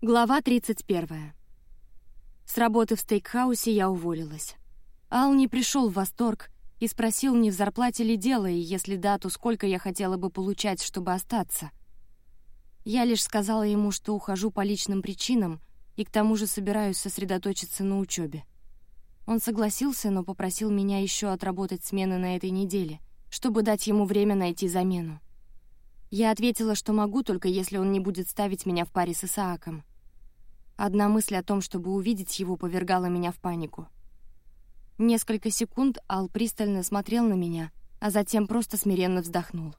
Глава 31. С работы в стейкхаусе я уволилась. Ал не пришел в восторг и спросил, не в зарплате ли дело, и если да, то сколько я хотела бы получать, чтобы остаться. Я лишь сказала ему, что ухожу по личным причинам и к тому же собираюсь сосредоточиться на учебе. Он согласился, но попросил меня еще отработать смены на этой неделе, чтобы дать ему время найти замену. Я ответила, что могу, только если он не будет ставить меня в паре с Исааком. Одна мысль о том, чтобы увидеть его, повергала меня в панику. Несколько секунд Ал пристально смотрел на меня, а затем просто смиренно вздохнул.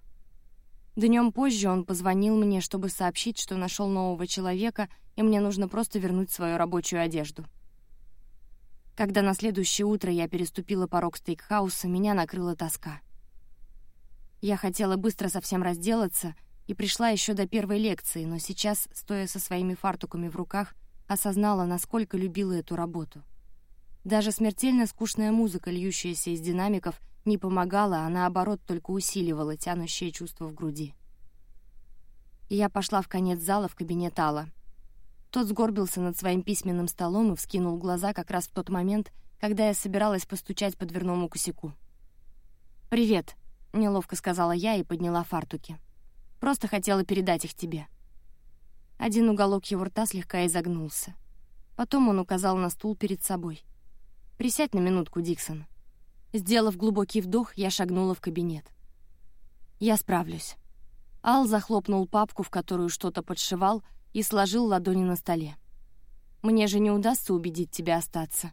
Днем позже он позвонил мне, чтобы сообщить, что нашел нового человека, и мне нужно просто вернуть свою рабочую одежду. Когда на следующее утро я переступила порог стейкхауса, меня накрыла тоска. Я хотела быстро совсем разделаться и пришла еще до первой лекции, но сейчас, стоя со своими фартуками в руках, осознала, насколько любила эту работу. Даже смертельно скучная музыка, льющаяся из динамиков, не помогала, а наоборот только усиливала тянущее чувство в груди. Я пошла в конец зала в кабинет Алла. Тот сгорбился над своим письменным столом и вскинул глаза как раз в тот момент, когда я собиралась постучать по дверному косяку. «Привет», — неловко сказала я и подняла фартуки. «Просто хотела передать их тебе». Один уголок его рта слегка изогнулся. Потом он указал на стул перед собой. «Присядь на минутку, Диксон». Сделав глубокий вдох, я шагнула в кабинет. «Я справлюсь». Ал захлопнул папку, в которую что-то подшивал, и сложил ладони на столе. «Мне же не удастся убедить тебя остаться».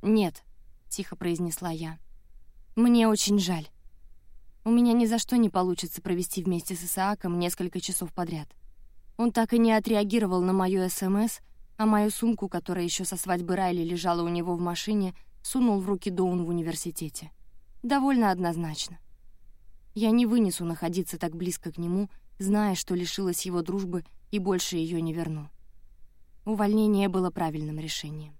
«Нет», — тихо произнесла я. «Мне очень жаль». У меня ни за что не получится провести вместе с Исааком несколько часов подряд. Он так и не отреагировал на мою СМС, а мою сумку, которая еще со свадьбы Райли лежала у него в машине, сунул в руки Доун в университете. Довольно однозначно. Я не вынесу находиться так близко к нему, зная, что лишилась его дружбы и больше ее не верну. Увольнение было правильным решением.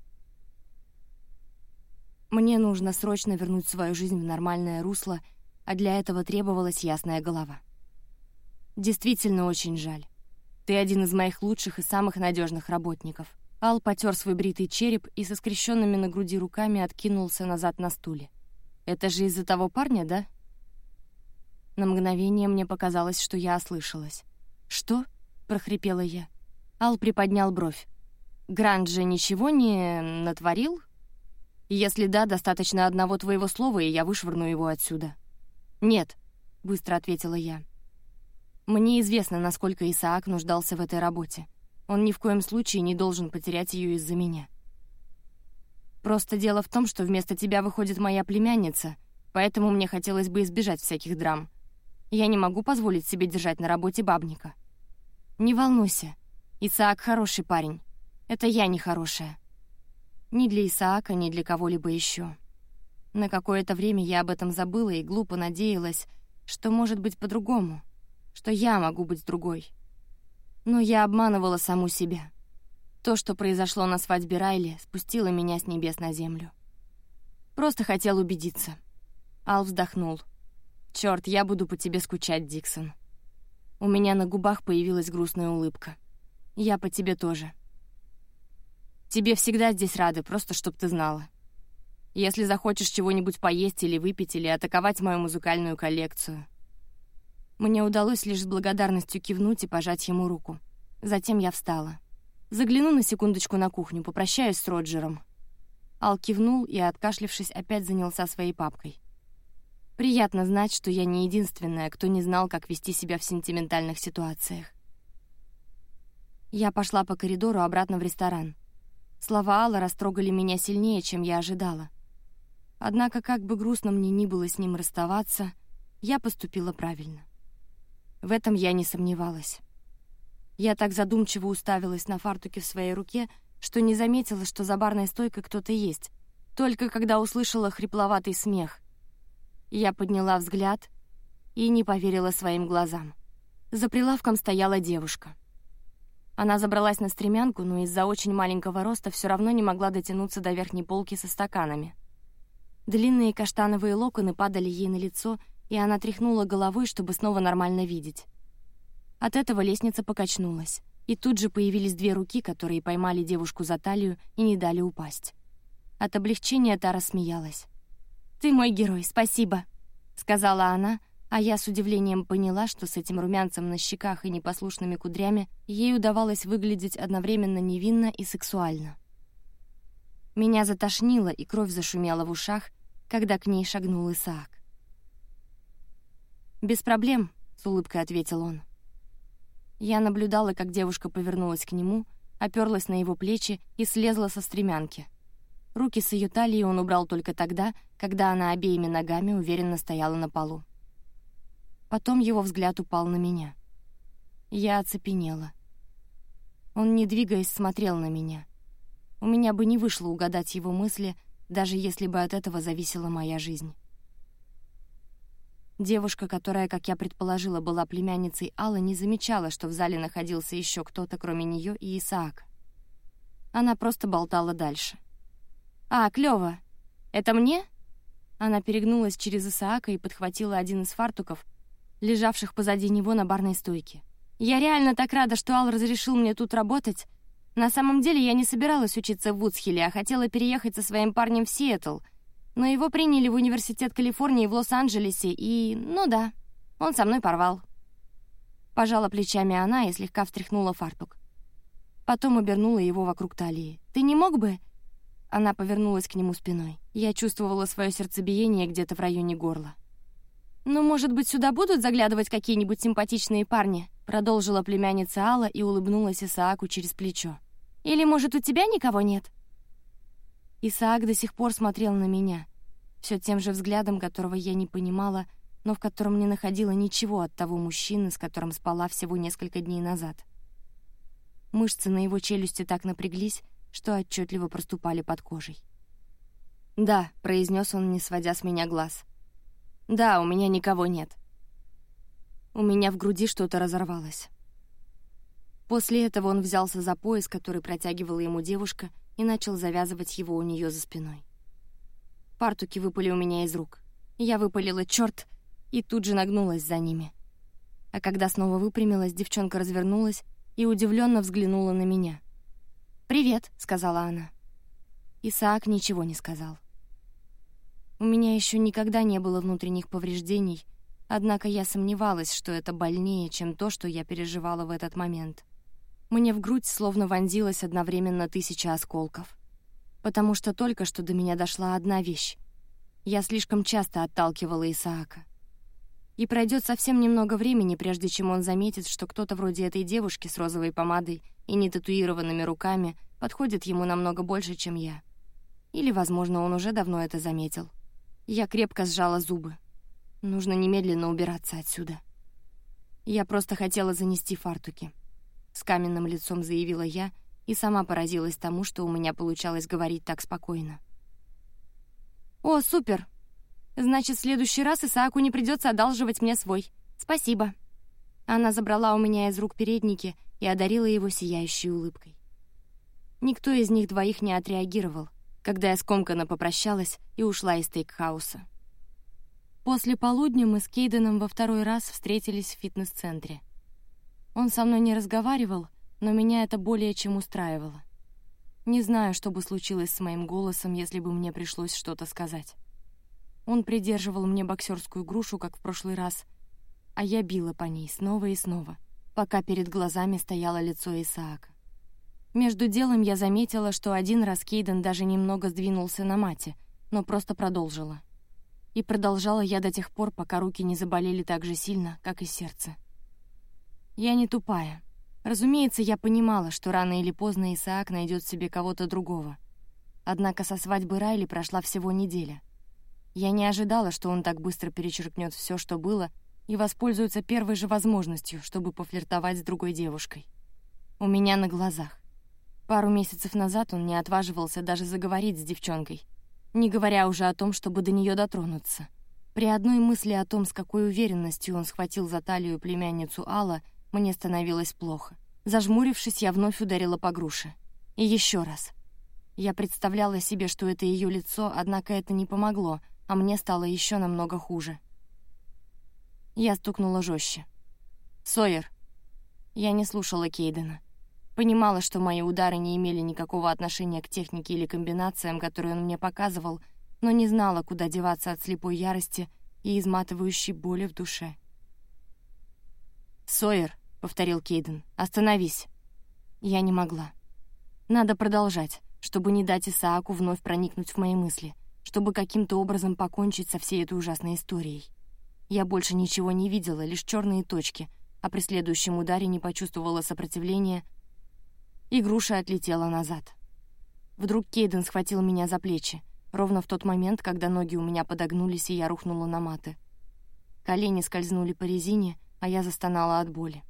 Мне нужно срочно вернуть свою жизнь в нормальное русло — а для этого требовалась ясная голова. Действительно очень жаль. Ты один из моих лучших и самых надежных работников. Ал потер свой бритый череп и со скрещенными на груди руками откинулся назад на стуле. Это же из-за того парня, да? На мгновение мне показалось, что я ослышалась. Что? прохрипела я. Ал приподнял бровь. Грант же ничего не натворил? Если да, достаточно одного твоего слова, и я вышвырну его отсюда. «Нет», — быстро ответила я. «Мне известно, насколько Исаак нуждался в этой работе. Он ни в коем случае не должен потерять ее из-за меня. Просто дело в том, что вместо тебя выходит моя племянница, поэтому мне хотелось бы избежать всяких драм. Я не могу позволить себе держать на работе бабника. Не волнуйся, Исаак хороший парень. Это я не хорошая. Ни для Исаака, ни для кого-либо еще. На какое-то время я об этом забыла и глупо надеялась, что может быть по-другому, что я могу быть другой. Но я обманывала саму себя. То, что произошло на свадьбе Райли, спустило меня с небес на землю. Просто хотел убедиться. Ал вздохнул. Черт, я буду по тебе скучать, Диксон. У меня на губах появилась грустная улыбка. Я по тебе тоже. Тебе всегда здесь рады, просто чтоб ты знала. Если захочешь чего-нибудь поесть или выпить, или атаковать мою музыкальную коллекцию. Мне удалось лишь с благодарностью кивнуть и пожать ему руку. Затем я встала. Загляну на секундочку на кухню, попрощаюсь с Роджером. Ал кивнул и, откашлившись, опять занялся своей папкой. Приятно знать, что я не единственная, кто не знал, как вести себя в сентиментальных ситуациях. Я пошла по коридору обратно в ресторан. Слова Алла растрогали меня сильнее, чем я ожидала. Однако, как бы грустно мне ни было с ним расставаться, я поступила правильно. В этом я не сомневалась. Я так задумчиво уставилась на фартуке в своей руке, что не заметила, что за барной стойкой кто-то есть, только когда услышала хрипловатый смех. Я подняла взгляд и не поверила своим глазам. За прилавком стояла девушка. Она забралась на стремянку, но из-за очень маленького роста все равно не могла дотянуться до верхней полки со стаканами. Длинные каштановые локоны падали ей на лицо, и она тряхнула головой, чтобы снова нормально видеть. От этого лестница покачнулась. И тут же появились две руки, которые поймали девушку за талию и не дали упасть. От облегчения та рассмеялась. «Ты мой герой, спасибо», — сказала она, а я с удивлением поняла, что с этим румянцем на щеках и непослушными кудрями ей удавалось выглядеть одновременно невинно и сексуально. Меня затошнило, и кровь зашумела в ушах, когда к ней шагнул Исаак. «Без проблем», — с улыбкой ответил он. Я наблюдала, как девушка повернулась к нему, оперлась на его плечи и слезла со стремянки. Руки с ее талии он убрал только тогда, когда она обеими ногами уверенно стояла на полу. Потом его взгляд упал на меня. Я оцепенела. Он, не двигаясь, смотрел на меня. У меня бы не вышло угадать его мысли, даже если бы от этого зависела моя жизнь. Девушка, которая, как я предположила, была племянницей Аллы, не замечала, что в зале находился еще кто-то, кроме нее и Исаака. Она просто болтала дальше. «А, клево! Это мне?» Она перегнулась через Исаака и подхватила один из фартуков, лежавших позади него на барной стойке. «Я реально так рада, что Ал разрешил мне тут работать. На самом деле я не собиралась учиться в Вудсхилле, а хотела переехать со своим парнем в Сиэтл, но его приняли в университет Калифорнии в Лос-Анджелесе, и, ну да, он со мной порвал. Пожала плечами она и слегка встряхнула фартук. Потом обернула его вокруг талии. «Ты не мог бы...» Она повернулась к нему спиной. Я чувствовала свое сердцебиение где-то в районе горла. «Ну, может быть, сюда будут заглядывать какие-нибудь симпатичные парни?» Продолжила племянница Алла и улыбнулась Исааку через плечо. «Или, может, у тебя никого нет?» Исаак до сих пор смотрел на меня, все тем же взглядом, которого я не понимала, но в котором не находила ничего от того мужчины, с которым спала всего несколько дней назад. Мышцы на его челюсти так напряглись, что отчетливо проступали под кожей. «Да», — произнес он, не сводя с меня глаз. «Да, у меня никого нет». У меня в груди что-то разорвалось. После этого он взялся за пояс, который протягивала ему девушка, и начал завязывать его у нее за спиной. Партуки выпали у меня из рук. Я выпалила «Чёрт!» и тут же нагнулась за ними. А когда снова выпрямилась, девчонка развернулась и удивленно взглянула на меня. «Привет», — сказала она. Исаак ничего не сказал. У меня еще никогда не было внутренних повреждений, однако я сомневалась, что это больнее, чем то, что я переживала в этот момент. Мне в грудь словно вонзилось одновременно тысяча осколков. Потому что только что до меня дошла одна вещь. Я слишком часто отталкивала Исаака. И пройдет совсем немного времени, прежде чем он заметит, что кто-то вроде этой девушки с розовой помадой и нетатуированными руками подходит ему намного больше, чем я. Или, возможно, он уже давно это заметил. Я крепко сжала зубы. Нужно немедленно убираться отсюда. Я просто хотела занести фартуки. С каменным лицом заявила я и сама поразилась тому, что у меня получалось говорить так спокойно. «О, супер! Значит, в следующий раз Исааку не придется одалживать мне свой. Спасибо». Она забрала у меня из рук передники и одарила его сияющей улыбкой. Никто из них двоих не отреагировал, когда я скомканно попрощалась и ушла из стейкхауса. После полудня мы с Кейденом во второй раз встретились в фитнес-центре — он со мной не разговаривал, но меня это более чем устраивало. Не знаю, что бы случилось с моим голосом, если бы мне пришлось что-то сказать. Он придерживал мне боксерскую грушу, как в прошлый раз, а я била по ней снова и снова, пока перед глазами стояло лицо Исаака. Между делом я заметила, что один раз Кейден даже немного сдвинулся на мате, но просто продолжила. И продолжала я до тех пор, пока руки не заболели так же сильно, как и сердце. Я не тупая. Разумеется, я понимала, что рано или поздно Исаак найдет себе кого-то другого. Однако со свадьбы Райли прошла всего неделя. Я не ожидала, что он так быстро перечеркнет все, что было, и воспользуется первой же возможностью, чтобы пофлиртовать с другой девушкой. У меня на глазах. Пару месяцев назад он не отваживался даже заговорить с девчонкой, не говоря уже о том, чтобы до нее дотронуться. При одной мысли о том, с какой уверенностью он схватил за талию племянницу Алла, мне становилось плохо. Зажмурившись, я вновь ударила по груше. И еще раз. Я представляла себе, что это ее лицо, однако это не помогло, а мне стало еще намного хуже. Я стукнула жестче. «Сойер!» Я не слушала Кейдена. Понимала, что мои удары не имели никакого отношения к технике или комбинациям, которые он мне показывал, но не знала, куда деваться от слепой ярости и изматывающей боли в душе. «Сойер», — повторил Кейден, — «остановись». Я не могла. Надо продолжать, чтобы не дать Исааку вновь проникнуть в мои мысли, чтобы каким-то образом покончить со всей этой ужасной историей. Я больше ничего не видела, лишь черные точки, а при следующем ударе не почувствовала сопротивления — и груша отлетела назад. Вдруг Кейден схватил меня за плечи, ровно в тот момент, когда ноги у меня подогнулись, и я рухнула на маты. Колени скользнули по резине, а я застонала от боли.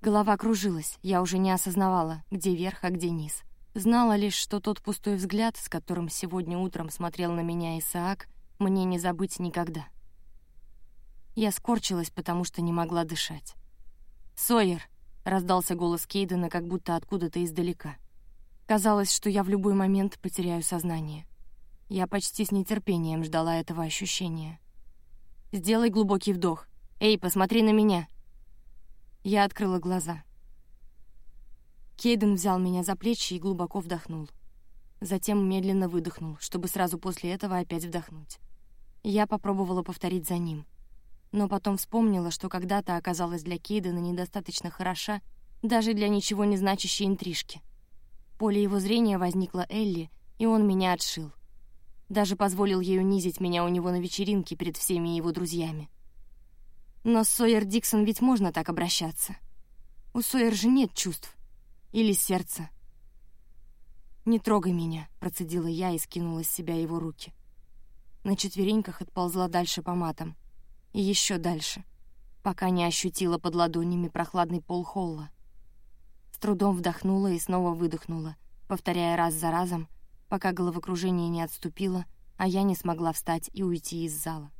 Голова кружилась, я уже не осознавала, где верх, а где низ. Знала лишь, что тот пустой взгляд, с которым сегодня утром смотрел на меня Исаак, мне не забыть никогда. Я скорчилась, потому что не могла дышать. «Сойер!» раздался голос Кейдена, как будто откуда-то издалека. Казалось, что я в любой момент потеряю сознание. Я почти с нетерпением ждала этого ощущения. Сделай глубокий вдох. Эй, посмотри на меня. Я открыла глаза. Кейден взял меня за плечи и глубоко вдохнул. Затем медленно выдохнул, чтобы сразу после этого опять вдохнуть. Я попробовала повторить за ним — но потом вспомнила, что когда-то оказалась для Кейдена недостаточно хороша даже для ничего не значащей интрижки. В поле его зрения возникла Элли, и он меня отшил. Даже позволил ей унизить меня у него на вечеринке перед всеми его друзьями. Но с Сойер Диксон ведь можно так обращаться. У Сойер же нет чувств. Или сердца. «Не трогай меня», — процедила я и скинула с себя его руки. На четвереньках отползла дальше по матам — и еще дальше, пока не ощутила под ладонями прохладный пол холла. С трудом вдохнула и снова выдохнула, повторяя раз за разом, пока головокружение не отступило, а я не смогла встать и уйти из зала.